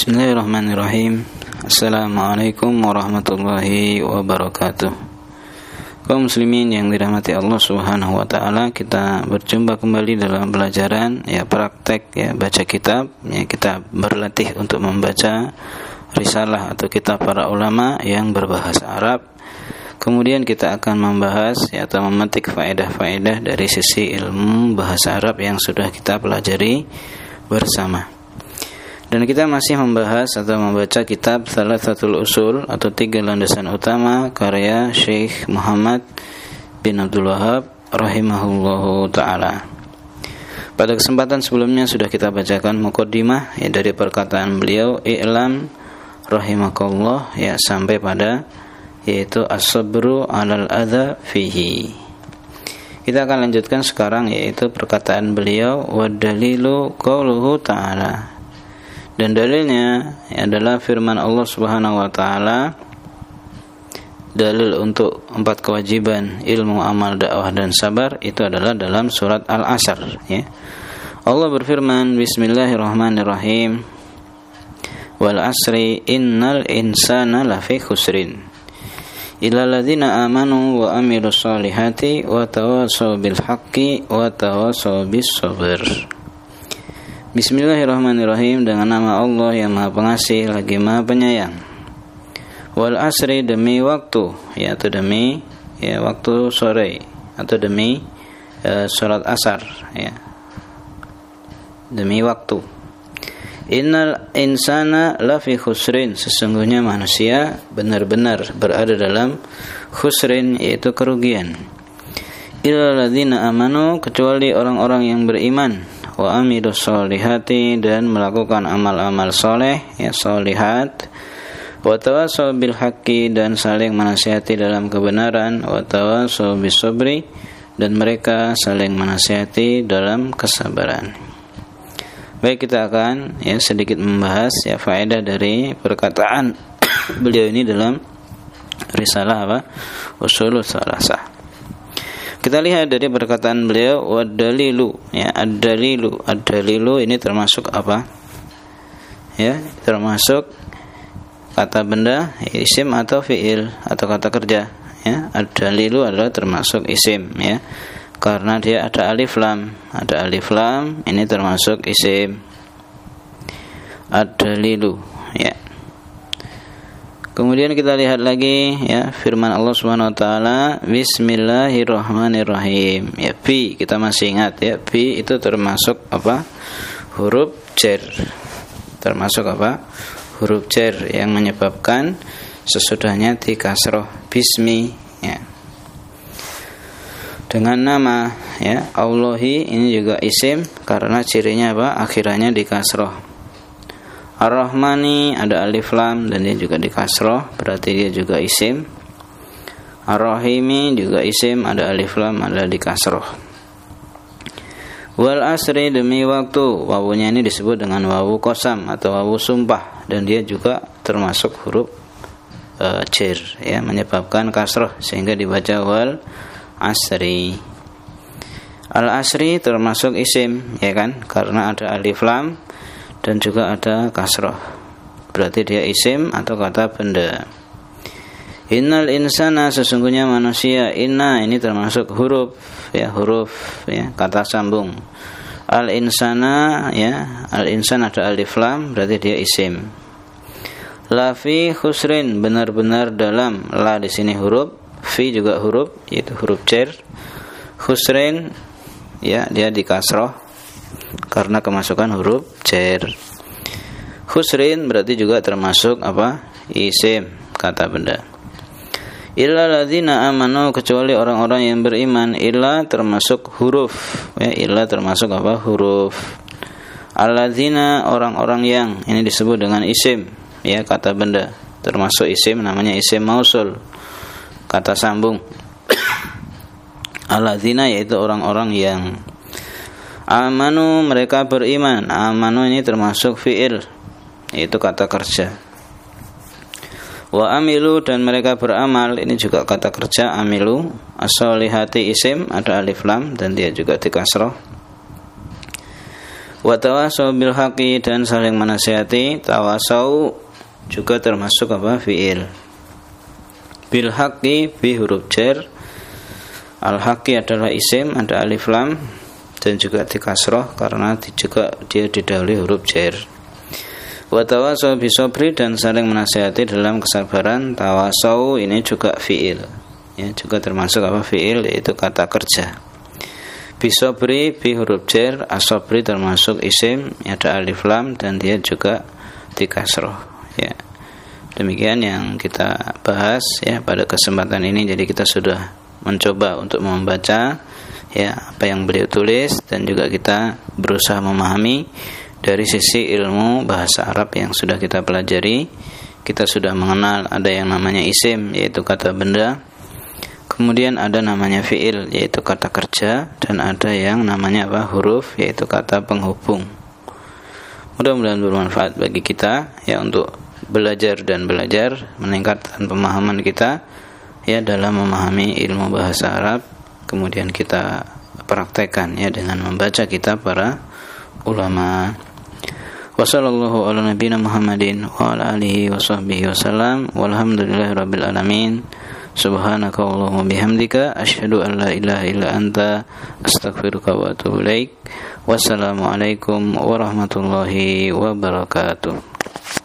Bismillahirrahmanirrahim Assalamualaikum warahmatullahi wabarakatuh kaum muslimin yang dirahmati Allah Subhanahu wa taala, kita berjumpa kembali dalam pelajaran ya praktek ya baca kitab, ya kita berlatih untuk membaca risalah atau kitab para ulama yang berbahasa Arab. Kemudian kita akan membahas ya, atau memetik faedah-faedah dari sisi ilmu bahasa Arab yang sudah kita pelajari bersama. Dan kita masih membahas atau membaca kitab Salah Satu Usul atau tiga landasan utama karya Syekh Muhammad bin Abdul Wahab rahimahullahu taala. Pada kesempatan sebelumnya sudah kita bacakan mukaddimah ya dari perkataan beliau i'lam rahimakallah ya sampai pada yaitu as-sabru 'alal adza fihi. Kita akan lanjutkan sekarang yaitu perkataan beliau wa dalilu qauluhu ta'ala dan dalilnya adalah firman Allah Subhanahu wa taala dalil untuk empat kewajiban ilmu amal dakwah dan sabar itu adalah dalam surat Al-Asr ya. Allah berfirman Bismillahirrahmanirrahim. Wal asri innal insana lafi khusrin. Illa ladzina amanu wa amilus solihati wa tawassaw bil haqqi wa tawassaw bis sabr Bismillahirrahmanirrahim dengan nama Allah yang Maha Pengasih lagi Maha Penyayang. Wal asri demi waktu yaitu demi ya waktu sore atau demi uh, sholat asar ya. Demi waktu. Innal insana lafi khusrin sesungguhnya manusia benar-benar berada dalam khusrin yaitu kerugian. Illa ladzina amanu kecuali orang-orang yang beriman wa amilus solihati dan melakukan amal-amal soleh ya solihat wa tawassaw bil haqqi dan saling menasihati dalam kebenaran wa tawassaw bis sabri dan mereka saling menasihati dalam kesabaran. Baik kita akan ya sedikit membahas ya faedah dari perkataan beliau ini dalam risalah apa? Usulul Salasah. Kita lihat dari perkataan beliau wadalilu ya ad-dalilu ad-dalilu ini termasuk apa? Ya, termasuk kata benda isim atau fiil atau kata kerja ya. Ad-dalilu adalah termasuk isim ya. Karena dia ada alif lam, ada alif lam ini termasuk isim. Ad-dalilu ya. Kemudian kita lihat lagi ya firman Allah Subhanahu wa taala Bismillahirrahmanirrahim. Ya fi kita masih ingat ya fi itu termasuk apa? huruf jar. Termasuk apa? huruf jar yang menyebabkan sesudahnya di kasroh bismi ya. Dengan nama ya Allahi ini juga isim karena cirinya apa? akhirannya di kasroh Ar-Rahmani ada alif lam dan dia juga di kasroh berarti dia juga isim. Ar-Rahimi juga isim ada alif lam ada di kasroh. Wal asri demi waktu wawunya ini disebut dengan wawu kosam atau wawu sumpah dan dia juga termasuk huruf uh, ya menyebabkan kasroh sehingga dibaca wal asri. Al asri termasuk isim ya kan karena ada alif lam dan juga ada kasroh. Berarti dia isim atau kata benda. Innal insana sesungguhnya manusia. Inna ini termasuk huruf. Ya huruf ya kata sambung. Al insana ya al insan ada alif lam berarti dia isim. Lafi khusrin benar-benar dalam. La di sini huruf fi juga huruf yaitu huruf cer. Khusrin ya dia di kasroh karena kemasukan huruf cer. Khusrin berarti juga termasuk apa? Isim kata benda. Illa ladzina amanu kecuali orang-orang yang beriman illa termasuk huruf ya illa termasuk apa? huruf. Alladzina orang-orang yang ini disebut dengan isim ya kata benda termasuk isim namanya isim mausul kata sambung Alladzina yaitu orang-orang yang Amanu mereka beriman. Amanu ini termasuk fiil itu kata kerja. Wa amilu dan mereka beramal ini juga kata kerja amilu. Asolihati isim ada alif lam dan dia juga di kasroh. wa tawasau bil dan saling menasihati tawasau juga termasuk apa fiil bil haqi bi huruf jar al haqi adalah isim ada alif lam dan juga dikasroh karena juga dia didahului huruf jar wa tawasau bisobri dan saling menasihati dalam kesabaran tawasau ini juga fiil ya juga termasuk apa fiil yaitu kata kerja Bisobri bi huruf jar, asobri termasuk isim, ada alif lam dan dia juga dikasroh. Ya. Demikian yang kita bahas ya pada kesempatan ini. Jadi kita sudah mencoba untuk membaca ya apa yang beliau tulis dan juga kita berusaha memahami dari sisi ilmu bahasa Arab yang sudah kita pelajari. Kita sudah mengenal ada yang namanya isim yaitu kata benda Kemudian ada namanya fiil yaitu kata kerja dan ada yang namanya apa huruf yaitu kata penghubung. Mudah-mudahan bermanfaat bagi kita ya untuk belajar dan belajar meningkatkan pemahaman kita ya dalam memahami ilmu bahasa Arab kemudian kita praktekkan ya dengan membaca kitab para ulama. Wassallallahu ala nabiyina Muhammadin wa ala alihi wa sahbihi wasallam walhamdulillahirabbil alamin. Subhanaka Allahumma bihamdika asyhadu an la ilaha illa anta astaghfiruka wa atubu ilaik. Wassalamualaikum warahmatullahi wabarakatuh.